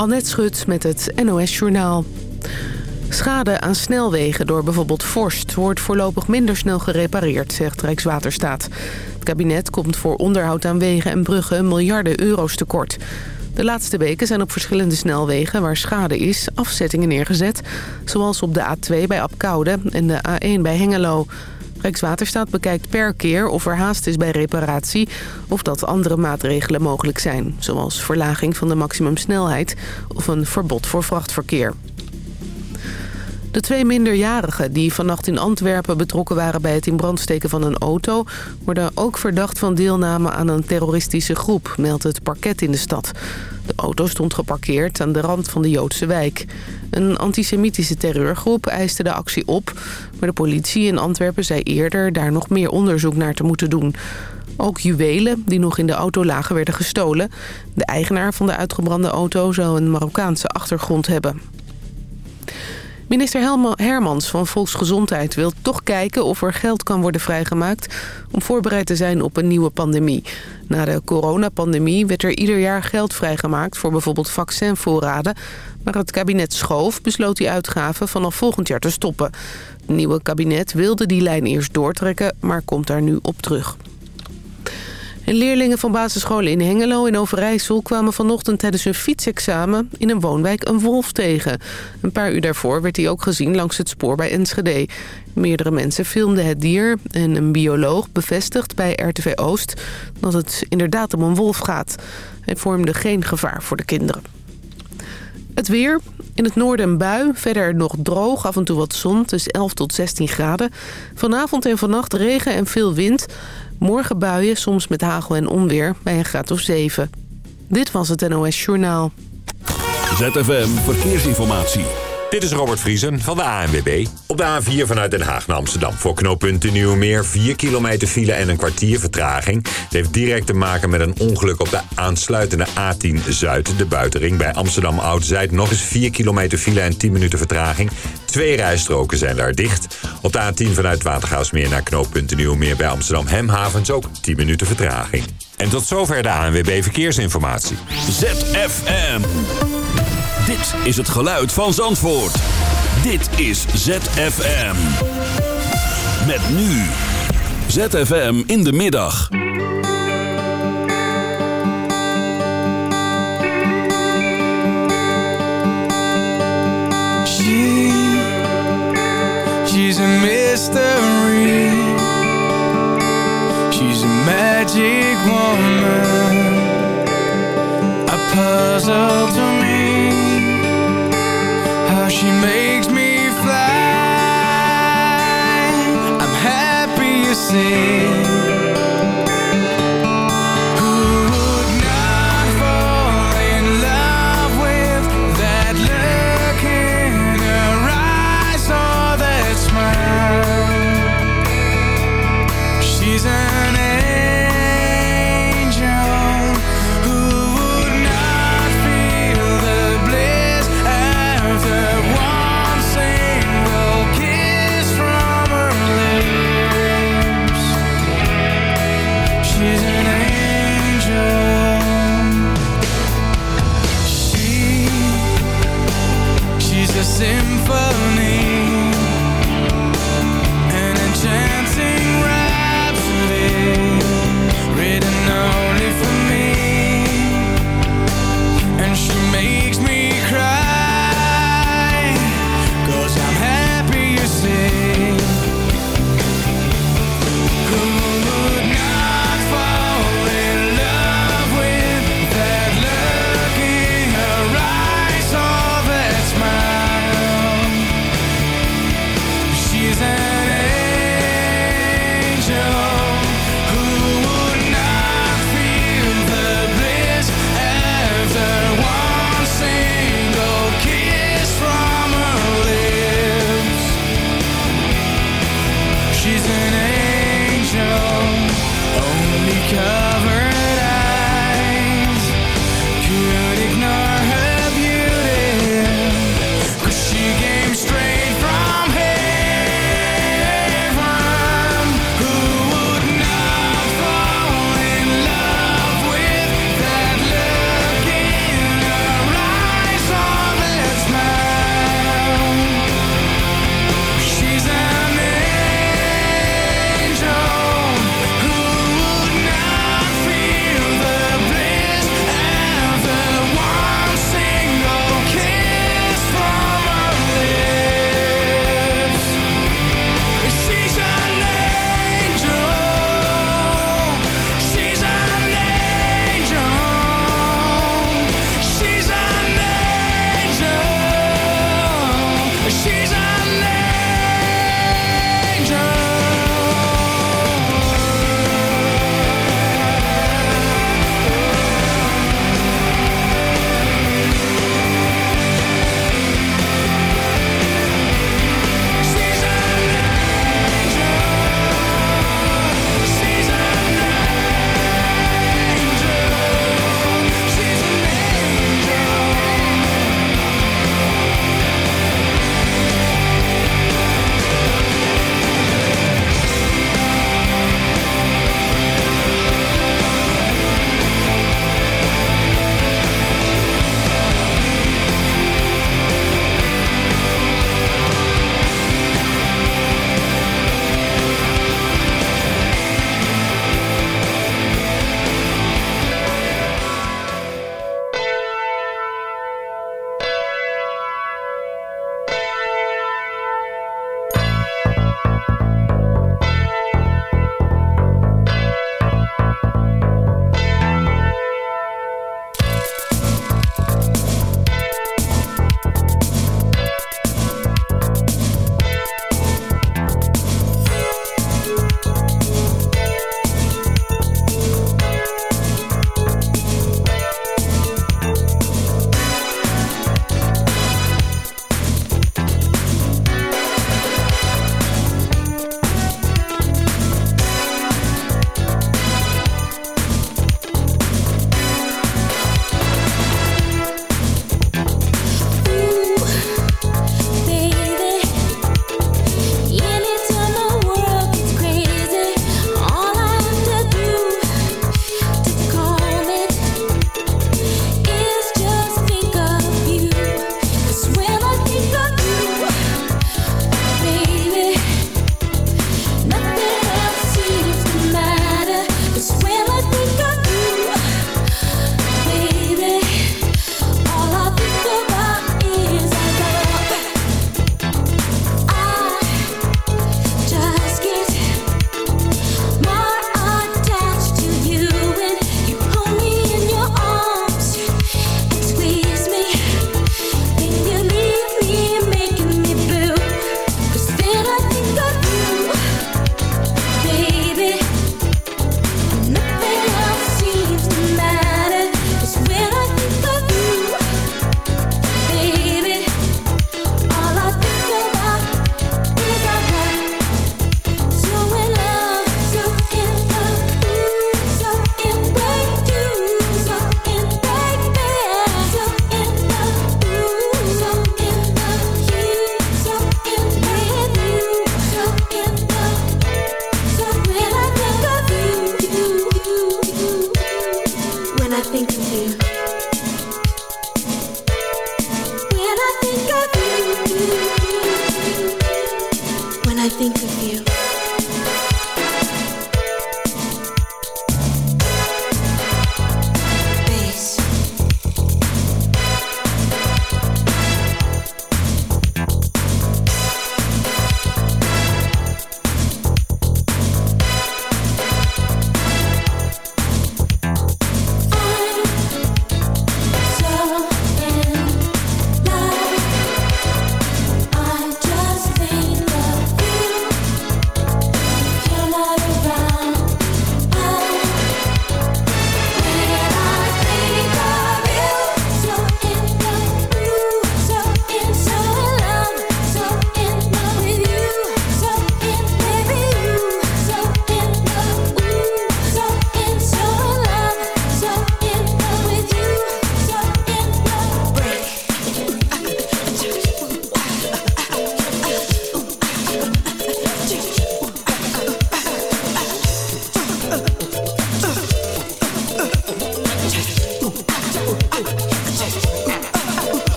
Annette Schut met het NOS Journaal. Schade aan snelwegen door bijvoorbeeld vorst wordt voorlopig minder snel gerepareerd, zegt Rijkswaterstaat. Het kabinet komt voor onderhoud aan wegen en bruggen miljarden euro's tekort. De laatste weken zijn op verschillende snelwegen waar schade is afzettingen neergezet. Zoals op de A2 bij Apkoude en de A1 bij Hengelo. Rijkswaterstaat bekijkt per keer of er haast is bij reparatie... of dat andere maatregelen mogelijk zijn. Zoals verlaging van de maximumsnelheid of een verbod voor vrachtverkeer. De twee minderjarigen die vannacht in Antwerpen betrokken waren bij het in brand steken van een auto... worden ook verdacht van deelname aan een terroristische groep, meldt het parket in de stad. De auto stond geparkeerd aan de rand van de Joodse wijk. Een antisemitische terreurgroep eiste de actie op... maar de politie in Antwerpen zei eerder daar nog meer onderzoek naar te moeten doen. Ook juwelen die nog in de auto lagen werden gestolen. De eigenaar van de uitgebrande auto zou een Marokkaanse achtergrond hebben. Minister Hermans van Volksgezondheid wil toch kijken of er geld kan worden vrijgemaakt... om voorbereid te zijn op een nieuwe pandemie. Na de coronapandemie werd er ieder jaar geld vrijgemaakt voor bijvoorbeeld vaccinvoorraden. Maar het kabinet Schoof besloot die uitgaven vanaf volgend jaar te stoppen. Het nieuwe kabinet wilde die lijn eerst doortrekken, maar komt daar nu op terug. En leerlingen van basisscholen in Hengelo en Overijssel kwamen vanochtend tijdens hun fietsexamen in een woonwijk een wolf tegen. Een paar uur daarvoor werd hij ook gezien langs het spoor bij Enschede. Meerdere mensen filmden het dier en een bioloog bevestigt bij RTV Oost dat het inderdaad om een wolf gaat. Hij vormde geen gevaar voor de kinderen. Het weer. In het noorden een bui. Verder nog droog. Af en toe wat zon. Dus 11 tot 16 graden. Vanavond en vannacht regen en veel wind. Morgen buien, soms met hagel en onweer, bij een graad of 7. Dit was het NOS Journaal. ZFM Verkeersinformatie. Dit is Robert Vriesen van de ANWB. Op de A4 vanuit Den Haag naar Amsterdam voor knooppunt Nieuwmeer. 4 kilometer file en een kwartier vertraging. Het heeft direct te maken met een ongeluk op de aansluitende A10 Zuid. De buitenring bij Amsterdam Oud-Zuid. Nog eens 4 kilometer file en 10 minuten vertraging. Twee rijstroken zijn daar dicht. Op de A10 vanuit Watergaasmeer naar knooppunt Nieuwmeer bij Amsterdam Hemhavens ook 10 minuten vertraging. En tot zover de ANWB Verkeersinformatie. ZFM. Dit is het geluid van Zandvoort. Dit is ZFM. Met nu. ZFM in de middag. She, she's a mystery. She's a magic woman. A puzzle to me. She makes me fly. I'm happy you see. Symphony,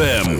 ZFM.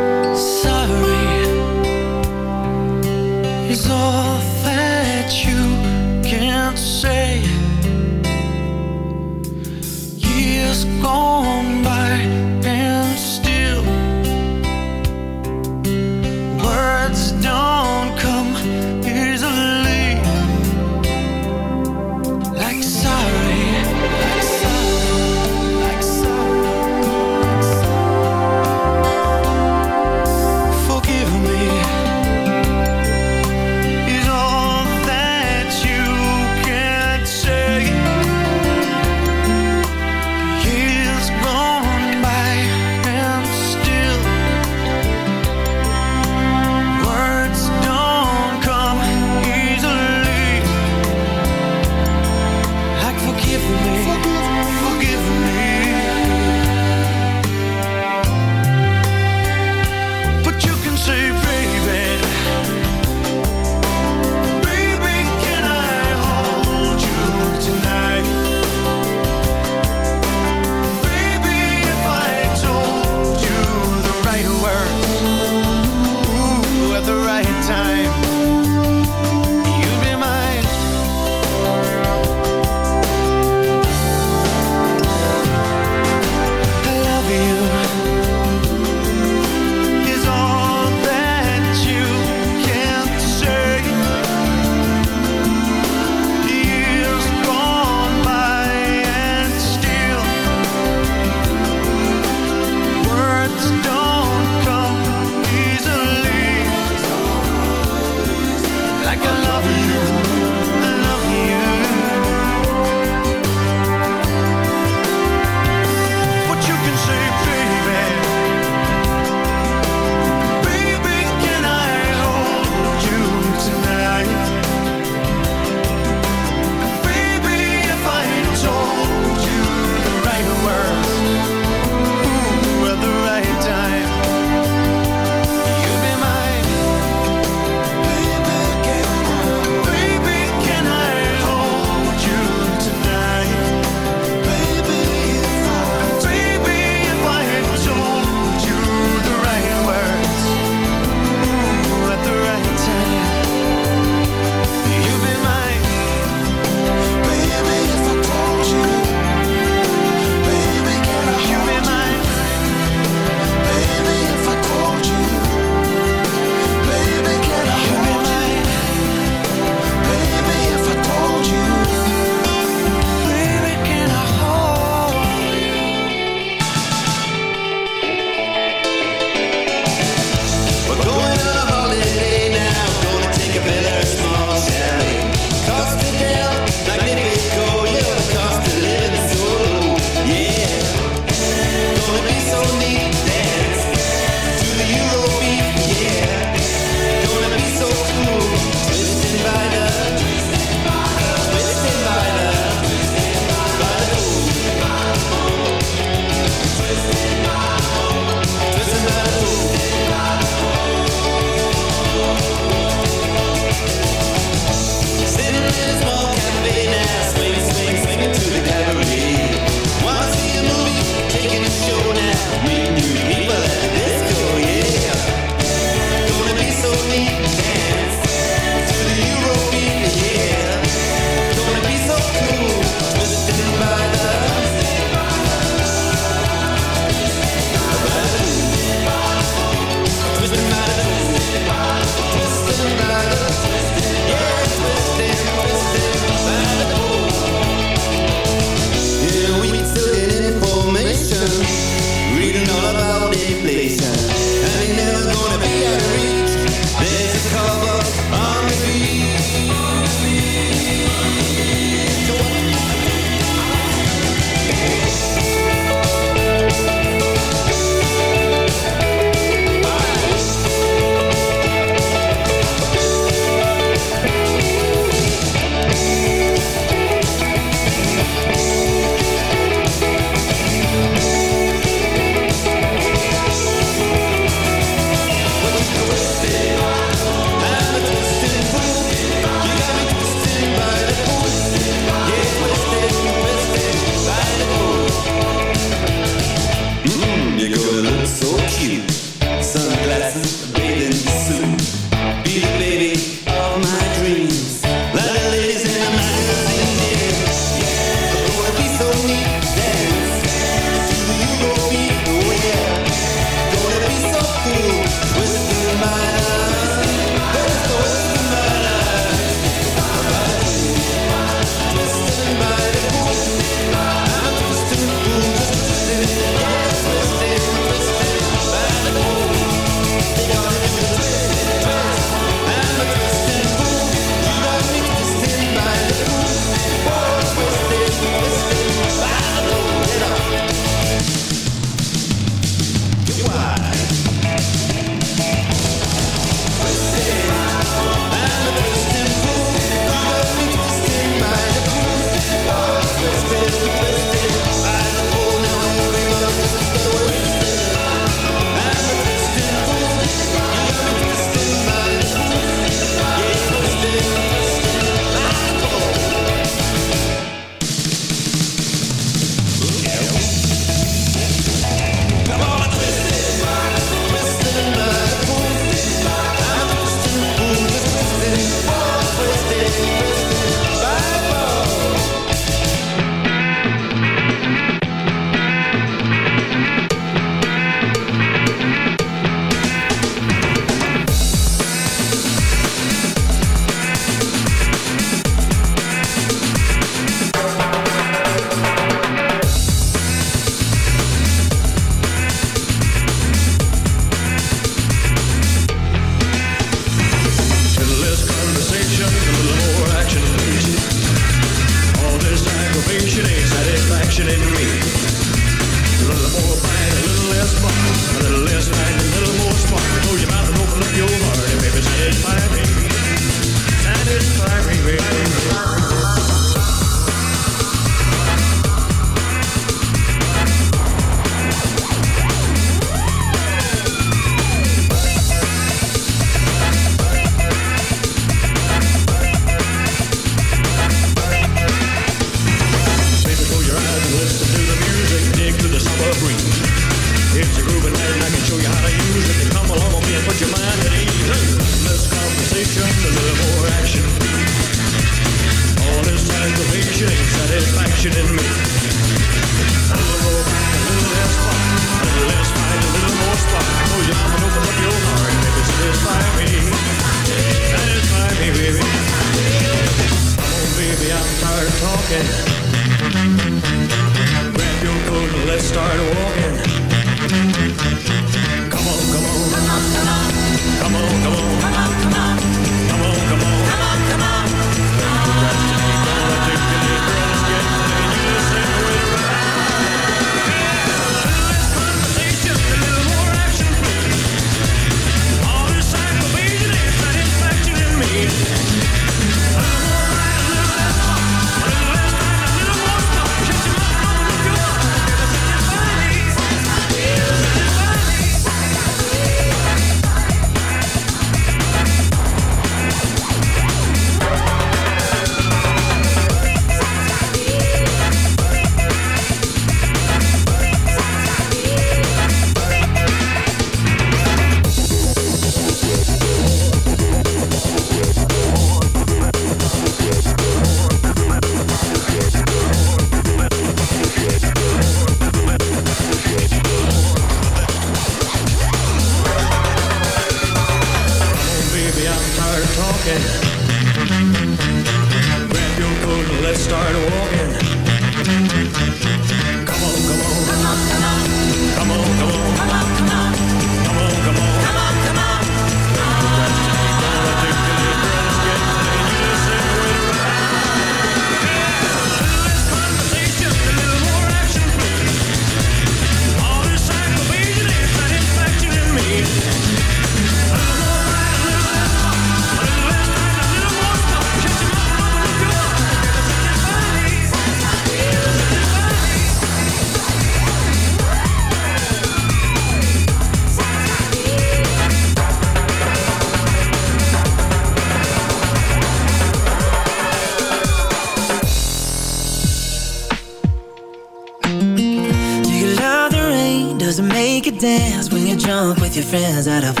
friends that have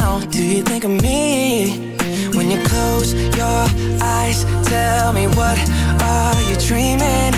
now Do you think of me? When you close your eyes Tell me what are you dreaming?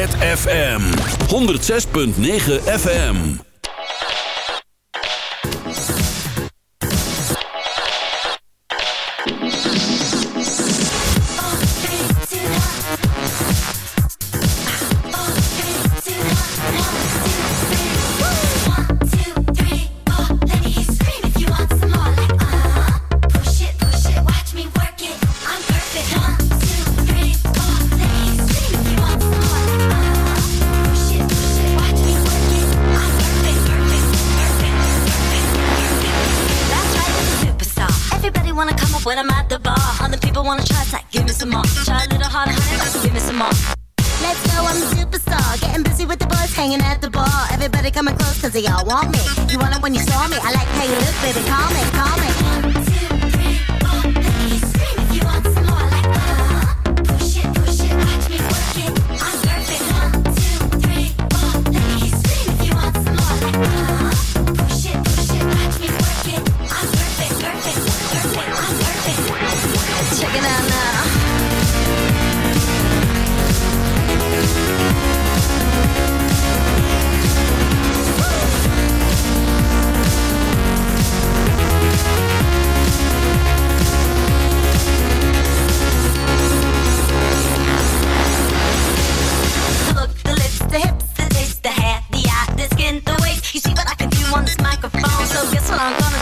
ZFM 106.9 FM.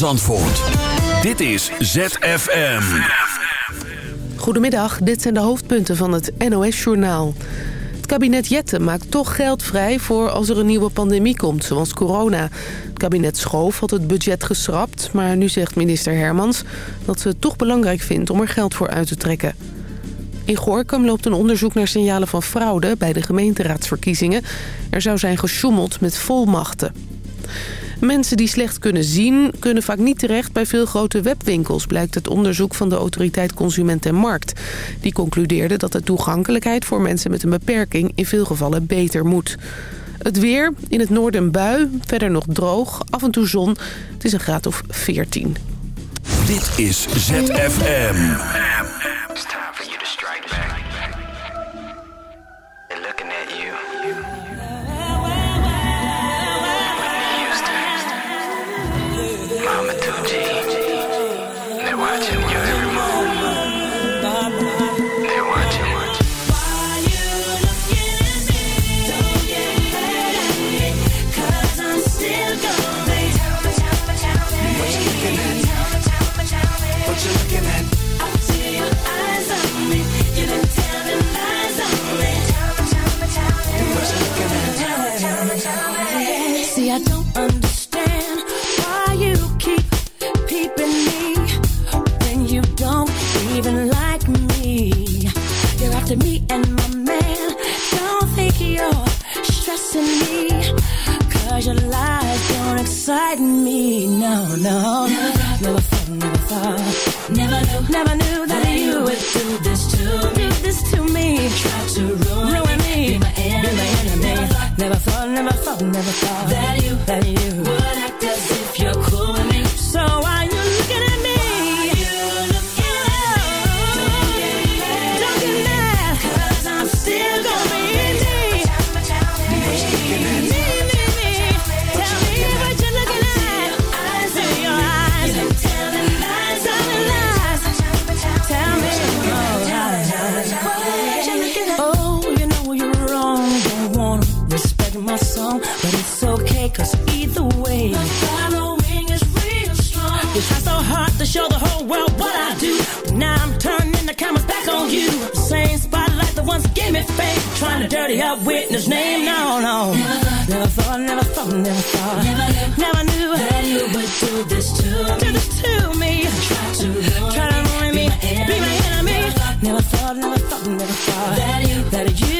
Zandvoort. Dit is ZFM. Goedemiddag, dit zijn de hoofdpunten van het NOS-journaal. Het kabinet Jetten maakt toch geld vrij voor als er een nieuwe pandemie komt, zoals corona. Het kabinet Schoof had het budget geschrapt, maar nu zegt minister Hermans... dat ze het toch belangrijk vindt om er geld voor uit te trekken. In Gorkum loopt een onderzoek naar signalen van fraude bij de gemeenteraadsverkiezingen. Er zou zijn gesjoemeld met volmachten. Mensen die slecht kunnen zien, kunnen vaak niet terecht bij veel grote webwinkels... blijkt het onderzoek van de autoriteit Consument en Markt. Die concludeerde dat de toegankelijkheid voor mensen met een beperking... in veel gevallen beter moet. Het weer, in het noorden bui, verder nog droog, af en toe zon. Het is een graad of 14. Dit is ZFM. stressing me. Cause your lies don't excite me. No, no. Never, thought, never thought, never thought. Never knew, never knew that, that you would do this to me. Do this to me. Try to ruin, ruin me. Be my enemy. Be my enemy. Never thought, never thought, never thought, never thought that you, that you trying to dirty up witness name. No, no. Never thought, never thought, never thought. Never, never knew that you would do this to me. Do this to me. Try to ruin, try to ruin me. Be my enemy. Never thought, Never thought, never thought, never thought that you. That you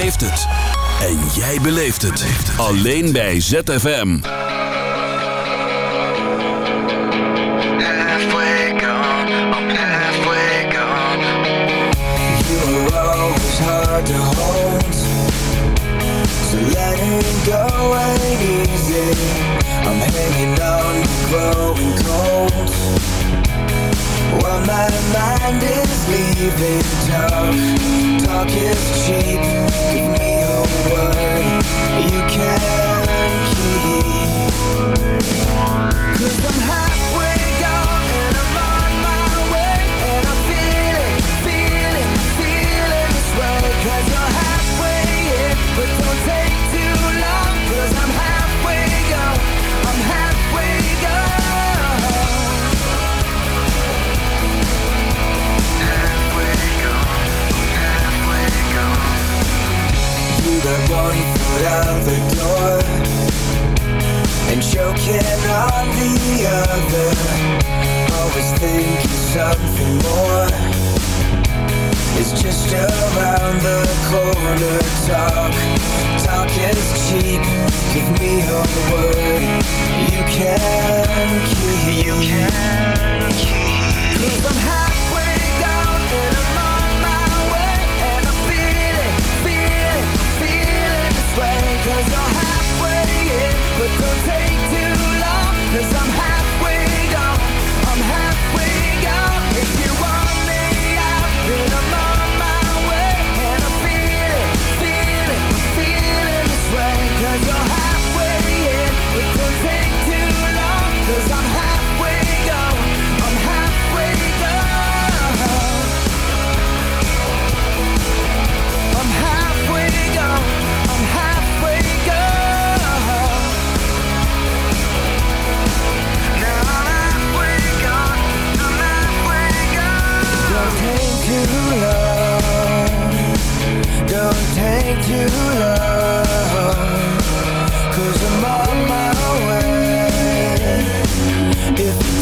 heeft het. En jij beleeft het. Alleen bij ZFM. I'm hanging on, growing cold. While my mind is leaving talk Talk is cheap. Give me a word You can keep. Cause that won't out the door And choking on the other. Always thinking something more. It's just around the corner Talk, talk is cheap. Give me your word. You can, you can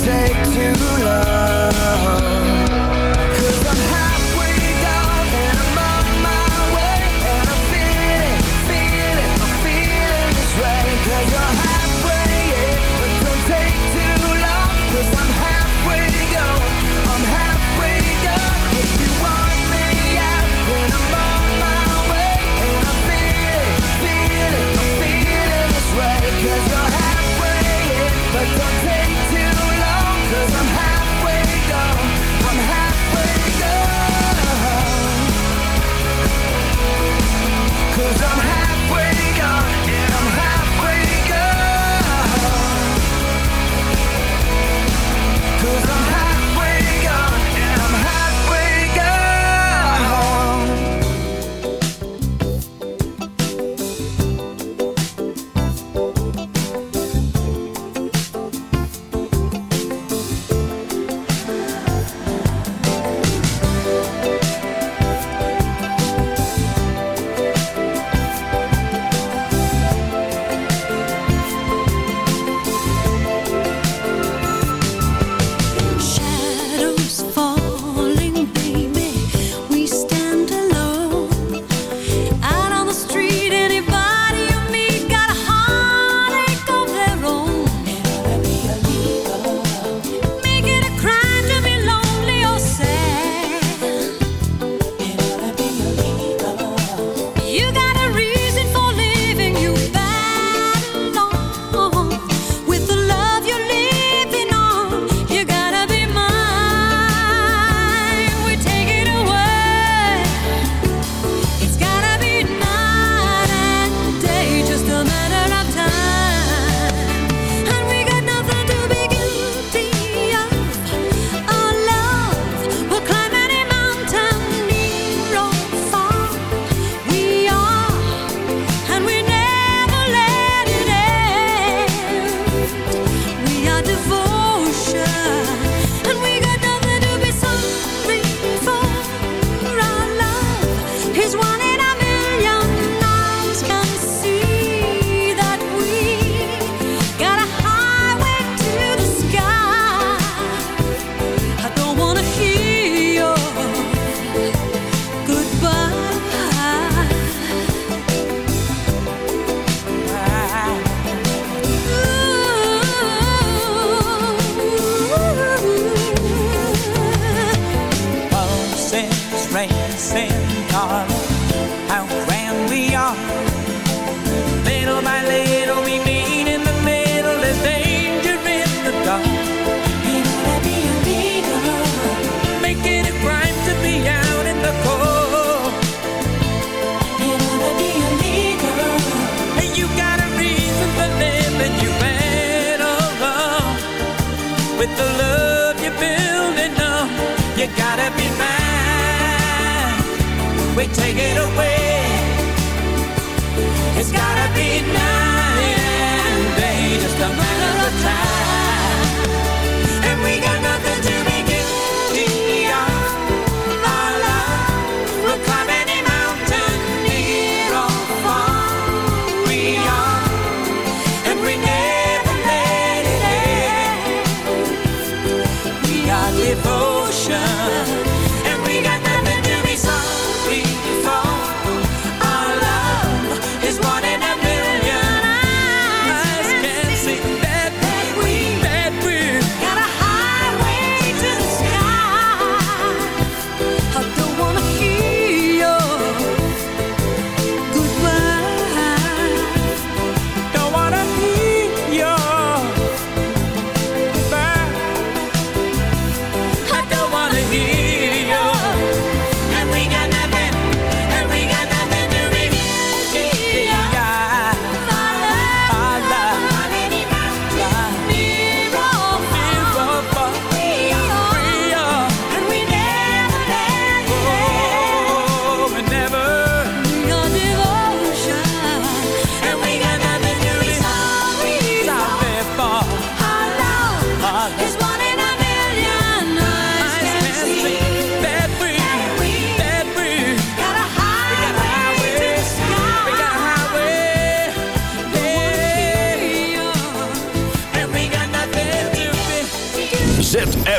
take to love